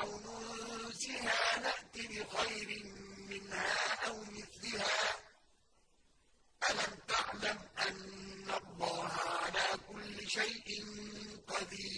أَوْ نُنسِهَا نَأْتِ بِخَيْرٍ مِّنْهَا أَوْ مِثْلِهَا ۗ. أَلَمْ تَعْلَمْ أَنَّ اللَّهَ عَلَىٰ كُلِّ شَيْءٍ قَدِيرٌ؟